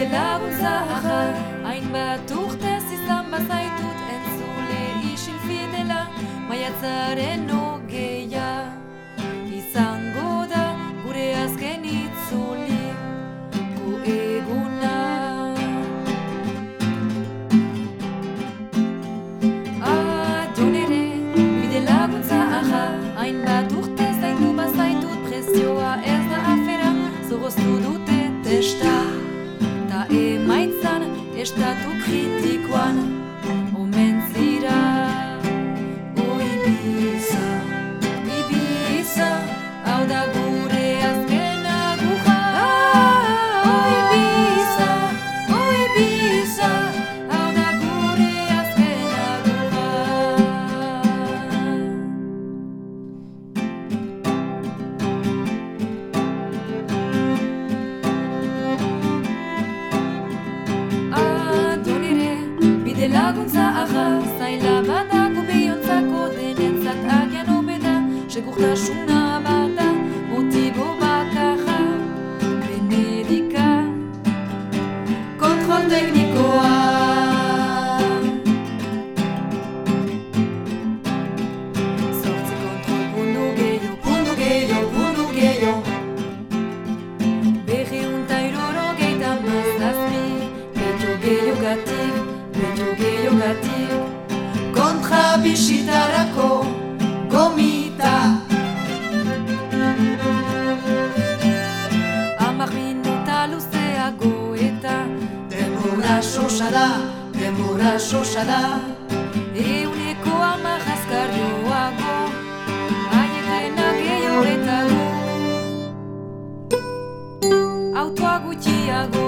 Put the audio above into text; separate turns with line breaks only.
Ein Baduch, das אליו זכר עין בטוח תסיסם בסייטות אין סולי איש אינפידלה מה יצרנו גאה izango da gure azken itzuli gu eguna. Adon ere bide ein aha hainbat urte zaindu bazaitut prezioa ez da afera. Zogoztu dute testa estatu kritikoan omen zira O bide laguntza aha Zaila badago bihontzako denentzat agian obeda Segurtasuna Kontra bisitarako gomita Amar minuta luzeago eta Denbora sosa da, denbora sosa da. Euneko amar azkarioago Aietena gehiago eta gu. Autoa gutxiago